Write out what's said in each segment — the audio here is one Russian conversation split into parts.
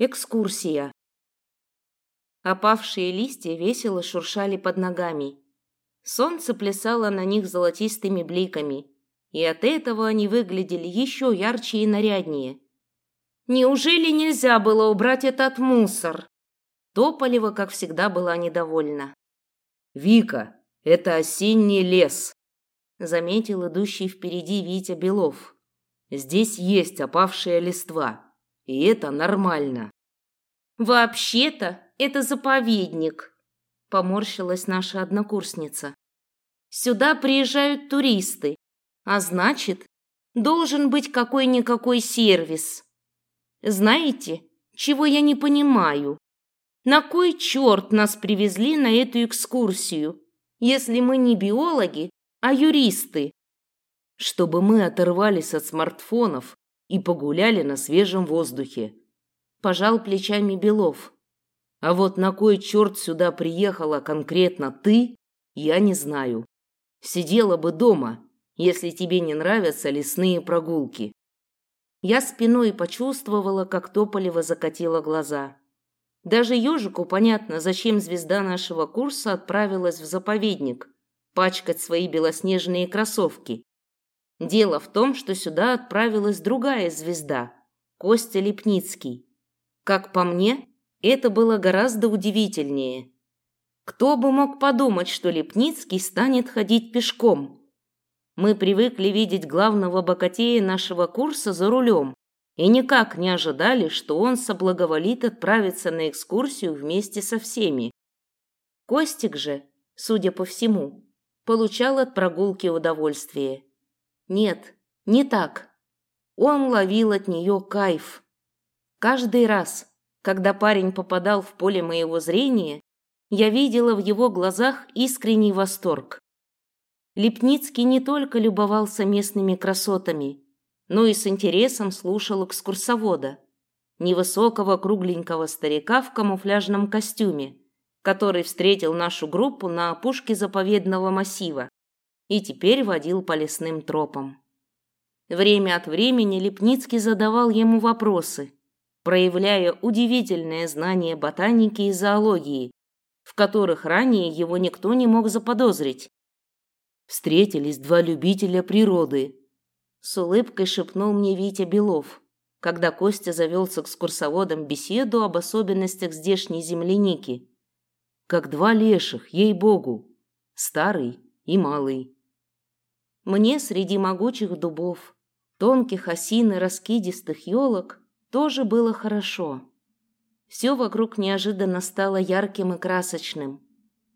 Экскурсия. Опавшие листья весело шуршали под ногами. Солнце плясало на них золотистыми бликами, и от этого они выглядели еще ярче и наряднее. Неужели нельзя было убрать этот мусор? Тополева, как всегда, была недовольна. «Вика, это осенний лес», — заметил идущий впереди Витя Белов. «Здесь есть опавшая листва». И это нормально. Вообще-то это заповедник, поморщилась наша однокурсница. Сюда приезжают туристы, а значит, должен быть какой-никакой сервис. Знаете, чего я не понимаю? На кой черт нас привезли на эту экскурсию, если мы не биологи, а юристы? Чтобы мы оторвались от смартфонов и погуляли на свежем воздухе. Пожал плечами Белов. А вот на кой черт сюда приехала конкретно ты, я не знаю. Сидела бы дома, если тебе не нравятся лесные прогулки. Я спиной почувствовала, как Тополева закатила глаза. Даже ежику понятно, зачем звезда нашего курса отправилась в заповедник пачкать свои белоснежные кроссовки. Дело в том, что сюда отправилась другая звезда – Костя Лепницкий. Как по мне, это было гораздо удивительнее. Кто бы мог подумать, что Лепницкий станет ходить пешком? Мы привыкли видеть главного богатея нашего курса за рулем и никак не ожидали, что он соблаговолит отправиться на экскурсию вместе со всеми. Костик же, судя по всему, получал от прогулки удовольствие. Нет, не так. Он ловил от нее кайф. Каждый раз, когда парень попадал в поле моего зрения, я видела в его глазах искренний восторг. Лепницкий не только любовался местными красотами, но и с интересом слушал экскурсовода, невысокого кругленького старика в камуфляжном костюме, который встретил нашу группу на опушке заповедного массива и теперь водил по лесным тропам. Время от времени Лепницкий задавал ему вопросы, проявляя удивительное знание ботаники и зоологии, в которых ранее его никто не мог заподозрить. Встретились два любителя природы. С улыбкой шепнул мне Витя Белов, когда Костя завел с экскурсоводом беседу об особенностях здешней земляники. Как два леших, ей-богу, старый и малый. Мне среди могучих дубов, тонких осин и раскидистых елок тоже было хорошо. Все вокруг неожиданно стало ярким и красочным.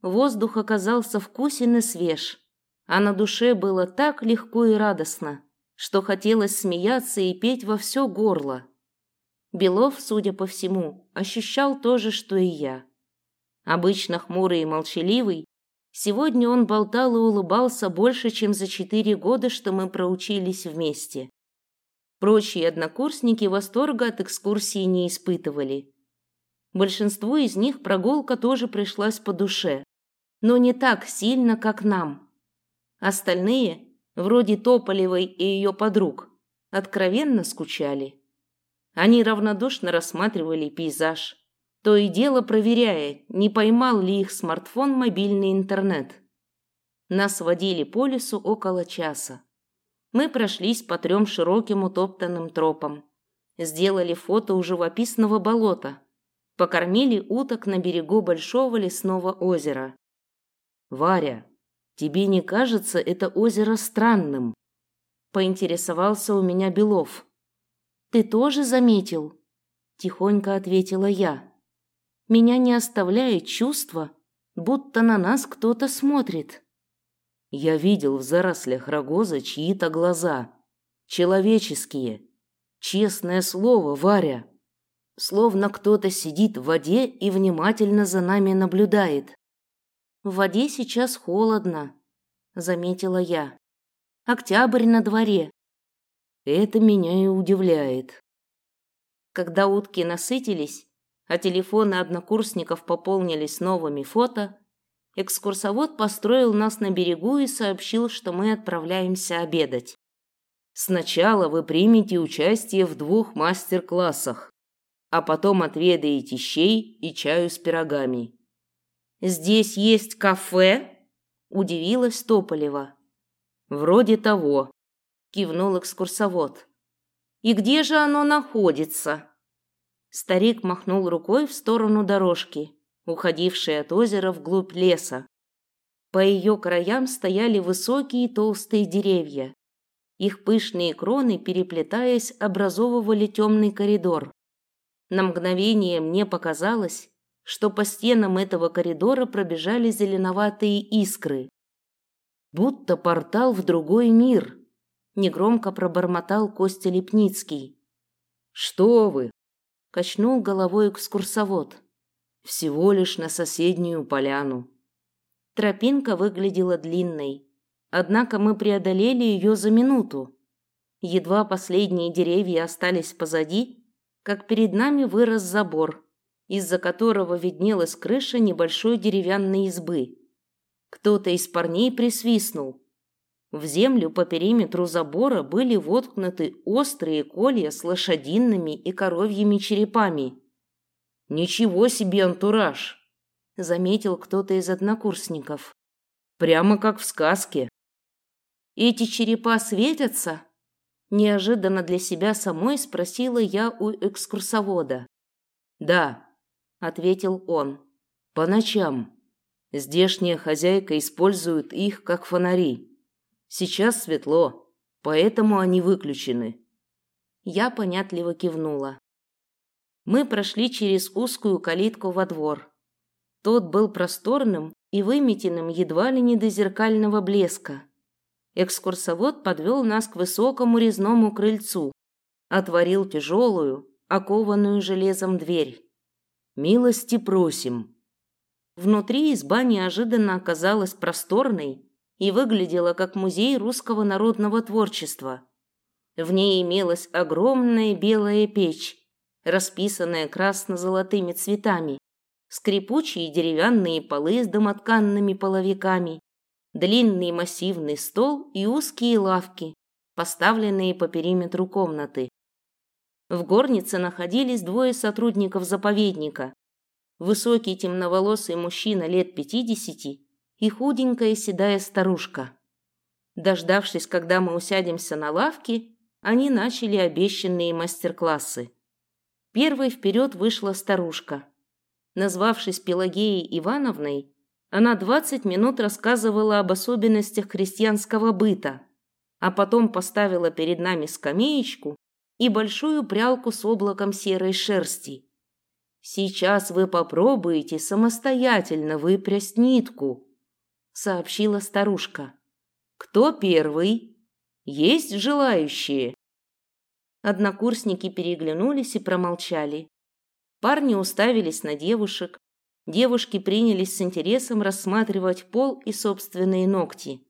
Воздух оказался вкусен и свеж, а на душе было так легко и радостно, что хотелось смеяться и петь во все горло. Белов, судя по всему, ощущал то же, что и я. Обычно хмурый и молчаливый, Сегодня он болтал и улыбался больше, чем за четыре года, что мы проучились вместе. Прочие однокурсники восторга от экскурсии не испытывали. Большинству из них прогулка тоже пришлась по душе, но не так сильно, как нам. Остальные, вроде Тополевой и ее подруг, откровенно скучали. Они равнодушно рассматривали пейзаж, то и дело проверяя, не поймал ли их смартфон мобильный интернет. Нас водили по лесу около часа. Мы прошлись по трем широким утоптанным тропам. Сделали фото у живописного болота. Покормили уток на берегу большого лесного озера. «Варя, тебе не кажется это озеро странным?» Поинтересовался у меня Белов. «Ты тоже заметил?» Тихонько ответила я. Меня не оставляет чувство, будто на нас кто-то смотрит. Я видел в зарослях рогоза чьи-то глаза. Человеческие. Честное слово, Варя. Словно кто-то сидит в воде и внимательно за нами наблюдает. В воде сейчас холодно, заметила я. Октябрь на дворе. Это меня и удивляет. Когда утки насытились, а телефоны однокурсников пополнились новыми фото, экскурсовод построил нас на берегу и сообщил, что мы отправляемся обедать. Сначала вы примете участие в двух мастер-классах. а потом отведаете щей и чаю с пирогами. Здесь есть кафе? Удивилась Тополева. Вроде того, кивнул экскурсовод. И где же оно находится? Старик махнул рукой в сторону дорожки, уходившей от озера вглубь леса. По ее краям стояли высокие толстые деревья. Их пышные кроны, переплетаясь, образовывали темный коридор. На мгновение мне показалось, что по стенам этого коридора пробежали зеленоватые искры. Будто портал в другой мир, негромко пробормотал Костя Лепницкий. Что вы? Качнул головой экскурсовод. Всего лишь на соседнюю поляну. Тропинка выглядела длинной, однако мы преодолели ее за минуту. Едва последние деревья остались позади, как перед нами вырос забор, из-за которого виднелась крыша небольшой деревянной избы. Кто-то из парней присвистнул. В землю по периметру забора были воткнуты острые колья с лошадиными и коровьими черепами. «Ничего себе антураж!» – заметил кто-то из однокурсников. «Прямо как в сказке». «Эти черепа светятся?» Неожиданно для себя самой спросила я у экскурсовода. «Да», – ответил он, – «по ночам. Здешняя хозяйка использует их как фонари». Сейчас светло, поэтому они выключены. Я понятливо кивнула. Мы прошли через узкую калитку во двор. Тот был просторным и выметенным едва ли не до зеркального блеска. Экскурсовод подвел нас к высокому резному крыльцу, отворил тяжелую, окованную железом дверь. «Милости просим!» Внутри изба неожиданно оказалась просторной и выглядела как музей русского народного творчества. В ней имелась огромная белая печь, расписанная красно-золотыми цветами, скрипучие деревянные полы с домотканными половиками, длинный массивный стол и узкие лавки, поставленные по периметру комнаты. В горнице находились двое сотрудников заповедника. Высокий темноволосый мужчина лет пятидесяти и худенькая седая старушка. Дождавшись, когда мы усядемся на лавке, они начали обещанные мастер-классы. Первой вперед вышла старушка. Назвавшись Пелагеей Ивановной, она 20 минут рассказывала об особенностях крестьянского быта, а потом поставила перед нами скамеечку и большую прялку с облаком серой шерсти. Сейчас вы попробуете самостоятельно выпрясть нитку сообщила старушка. Кто первый? Есть желающие? Однокурсники переглянулись и промолчали. Парни уставились на девушек. Девушки принялись с интересом рассматривать пол и собственные ногти.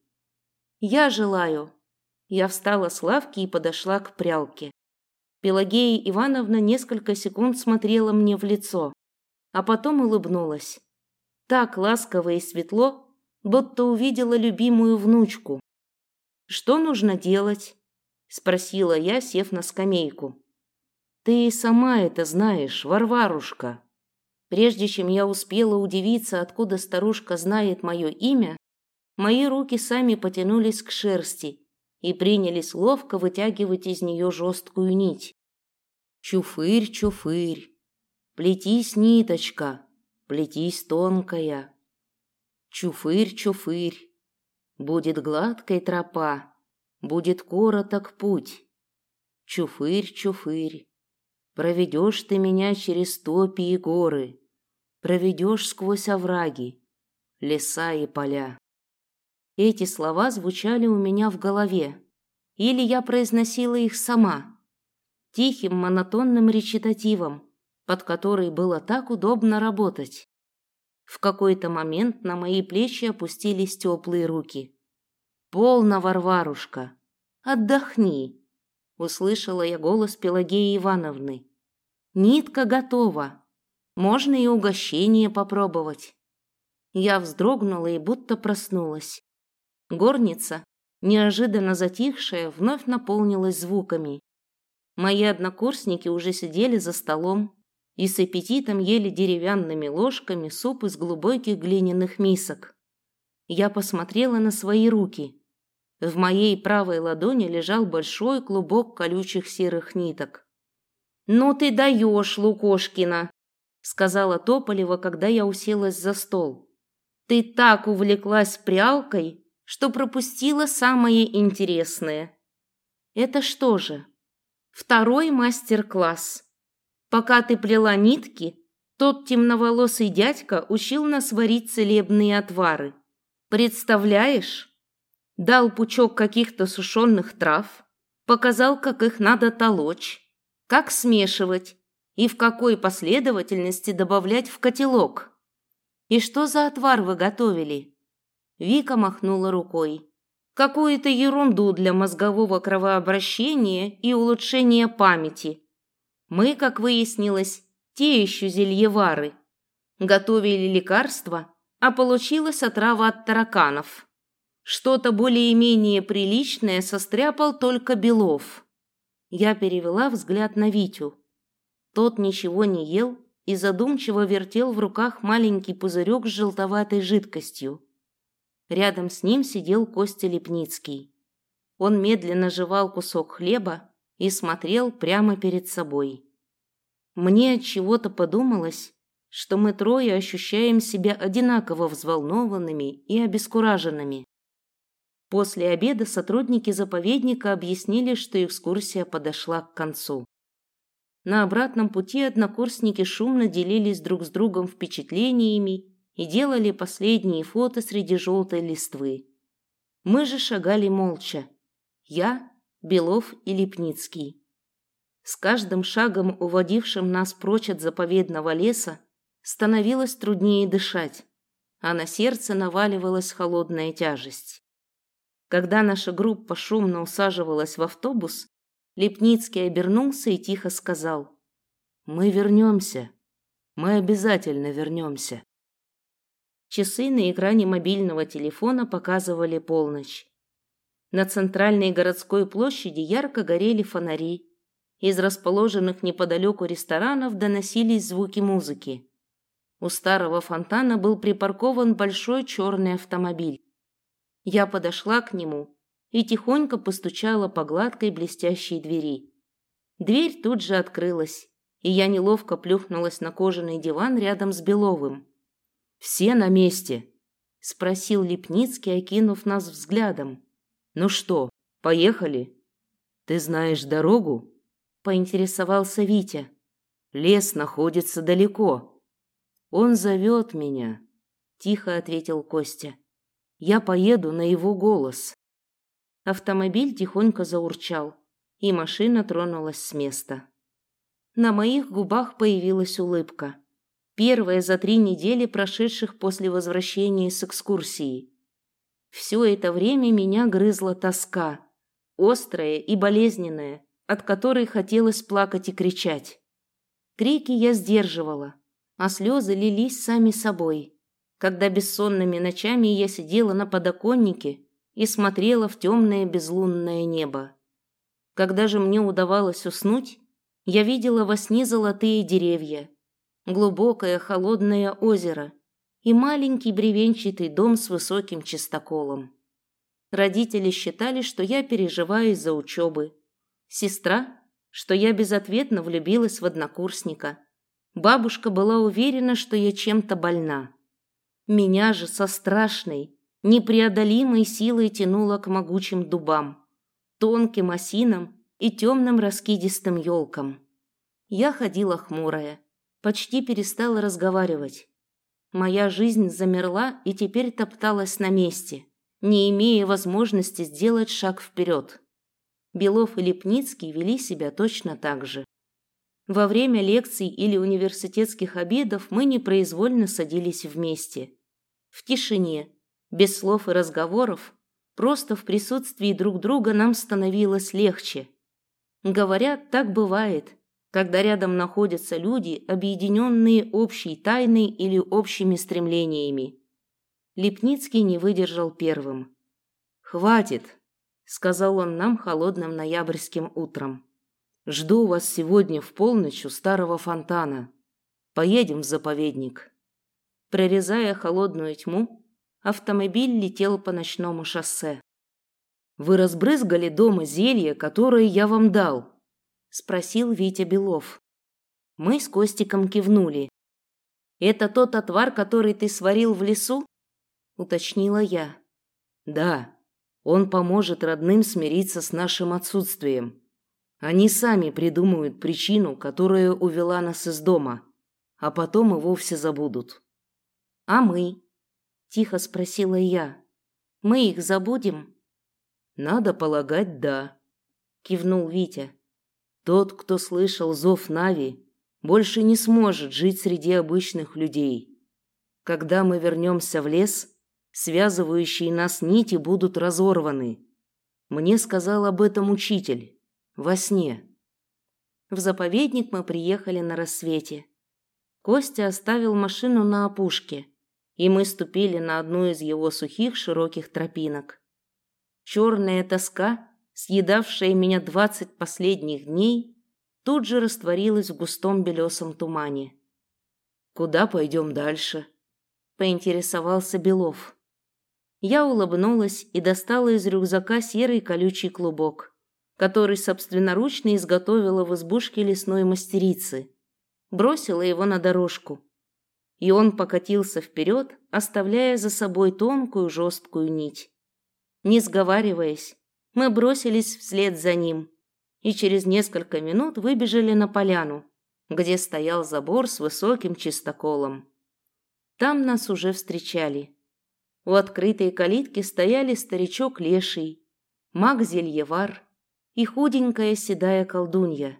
Я желаю. Я встала с лавки и подошла к прялке. Пелагея Ивановна несколько секунд смотрела мне в лицо, а потом улыбнулась. Так ласково и светло, будто увидела любимую внучку. «Что нужно делать?» – спросила я, сев на скамейку. «Ты сама это знаешь, Варварушка». Прежде чем я успела удивиться, откуда старушка знает мое имя, мои руки сами потянулись к шерсти и принялись ловко вытягивать из нее жесткую нить. «Чуфырь, чуфырь, плетись, ниточка, плетись тонкая». Чуфырь-чуфырь, будет гладкой тропа, будет короток путь. Чуфырь-чуфырь, проведешь ты меня через топи и горы, проведешь сквозь овраги, леса и поля. Эти слова звучали у меня в голове, или я произносила их сама, тихим монотонным речитативом, под который было так удобно работать. В какой-то момент на мои плечи опустились теплые руки. «Полно, Варварушка! Отдохни!» Услышала я голос Пелагеи Ивановны. «Нитка готова. Можно и угощение попробовать». Я вздрогнула и будто проснулась. Горница, неожиданно затихшая, вновь наполнилась звуками. Мои однокурсники уже сидели за столом, и с аппетитом ели деревянными ложками суп из глубоких глиняных мисок. Я посмотрела на свои руки. В моей правой ладони лежал большой клубок колючих серых ниток. «Ну ты даешь, Лукошкина!» — сказала Тополева, когда я уселась за стол. «Ты так увлеклась прялкой, что пропустила самое интересное». «Это что же?» «Второй мастер-класс. Пока ты плела нитки, тот темноволосый дядька учил нас варить целебные отвары. Представляешь?» Дал пучок каких-то сушеных трав, показал, как их надо толочь, как смешивать и в какой последовательности добавлять в котелок. «И что за отвар вы готовили?» Вика махнула рукой. «Какую-то ерунду для мозгового кровообращения и улучшения памяти. Мы, как выяснилось, те еще зельевары. Готовили лекарства, а получилась отрава от тараканов. Что-то более-менее приличное состряпал только Белов». Я перевела взгляд на Витю. Тот ничего не ел и задумчиво вертел в руках маленький пузырек с желтоватой жидкостью. Рядом с ним сидел Костя Лепницкий. Он медленно жевал кусок хлеба и смотрел прямо перед собой. Мне от чего-то подумалось, что мы трое ощущаем себя одинаково взволнованными и обескураженными. После обеда сотрудники заповедника объяснили, что экскурсия подошла к концу. На обратном пути однокурсники шумно делились друг с другом впечатлениями и делали последние фото среди желтой листвы. Мы же шагали молча. Я, Белов и Лепницкий. С каждым шагом, уводившим нас прочь от заповедного леса, становилось труднее дышать, а на сердце наваливалась холодная тяжесть. Когда наша группа шумно усаживалась в автобус, Лепницкий обернулся и тихо сказал. «Мы вернемся. Мы обязательно вернемся». Часы на экране мобильного телефона показывали полночь. На центральной городской площади ярко горели фонари. Из расположенных неподалеку ресторанов доносились звуки музыки. У старого фонтана был припаркован большой черный автомобиль. Я подошла к нему и тихонько постучала по гладкой блестящей двери. Дверь тут же открылась, и я неловко плюхнулась на кожаный диван рядом с Беловым. «Все на месте?» – спросил Лепницкий, окинув нас взглядом. «Ну что, поехали?» «Ты знаешь дорогу?» – поинтересовался Витя. «Лес находится далеко». «Он зовет меня», – тихо ответил Костя. «Я поеду на его голос». Автомобиль тихонько заурчал, и машина тронулась с места. На моих губах появилась улыбка. Первая за три недели, прошедших после возвращения с экскурсии. Все это время меня грызла тоска, острая и болезненная, от которой хотелось плакать и кричать. Крики я сдерживала, а слезы лились сами собой, когда бессонными ночами я сидела на подоконнике и смотрела в темное безлунное небо. Когда же мне удавалось уснуть, я видела во сне золотые деревья, глубокое холодное озеро и маленький бревенчатый дом с высоким чистоколом. Родители считали, что я переживаю из-за учебы. Сестра, что я безответно влюбилась в однокурсника. Бабушка была уверена, что я чем-то больна. Меня же со страшной, непреодолимой силой тянуло к могучим дубам, тонким осинам и темным раскидистым елкам. Я ходила хмурая, почти перестала разговаривать. Моя жизнь замерла и теперь топталась на месте, не имея возможности сделать шаг вперед. Белов и Лепницкий вели себя точно так же. Во время лекций или университетских обедов мы непроизвольно садились вместе. В тишине, без слов и разговоров, просто в присутствии друг друга нам становилось легче. Говорят, так бывает, когда рядом находятся люди, объединенные общей тайной или общими стремлениями. Лепницкий не выдержал первым. «Хватит», — сказал он нам холодным ноябрьским утром. «Жду вас сегодня в полночь у старого фонтана. Поедем в заповедник». Прорезая холодную тьму, автомобиль летел по ночному шоссе. «Вы разбрызгали дома зелье, которое я вам дал?» – спросил Витя Белов. Мы с Костиком кивнули. «Это тот отвар, который ты сварил в лесу?» – уточнила я. «Да, он поможет родным смириться с нашим отсутствием. Они сами придумают причину, которая увела нас из дома, а потом и вовсе забудут». «А мы?» – тихо спросила я. «Мы их забудем?» «Надо полагать, да», – кивнул Витя. «Тот, кто слышал зов Нави, больше не сможет жить среди обычных людей. Когда мы вернемся в лес, связывающие нас нити будут разорваны. Мне сказал об этом учитель. Во сне. В заповедник мы приехали на рассвете. Костя оставил машину на опушке, и мы ступили на одну из его сухих широких тропинок. Черная тоска, съедавшая меня двадцать последних дней, тут же растворилась в густом белесом тумане. «Куда пойдем дальше?» – поинтересовался Белов. Я улыбнулась и достала из рюкзака серый колючий клубок, который собственноручно изготовила в избушке лесной мастерицы. Бросила его на дорожку. И он покатился вперед, оставляя за собой тонкую жесткую нить. Не сговариваясь, мы бросились вслед за ним – и через несколько минут выбежали на поляну, где стоял забор с высоким чистоколом. Там нас уже встречали. У открытой калитки стояли старичок Леший, маг Зельевар и худенькая седая колдунья.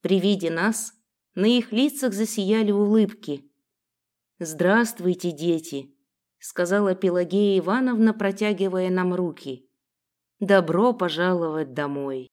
При виде нас на их лицах засияли улыбки. «Здравствуйте, дети!» — сказала Пелагея Ивановна, протягивая нам руки. «Добро пожаловать домой!»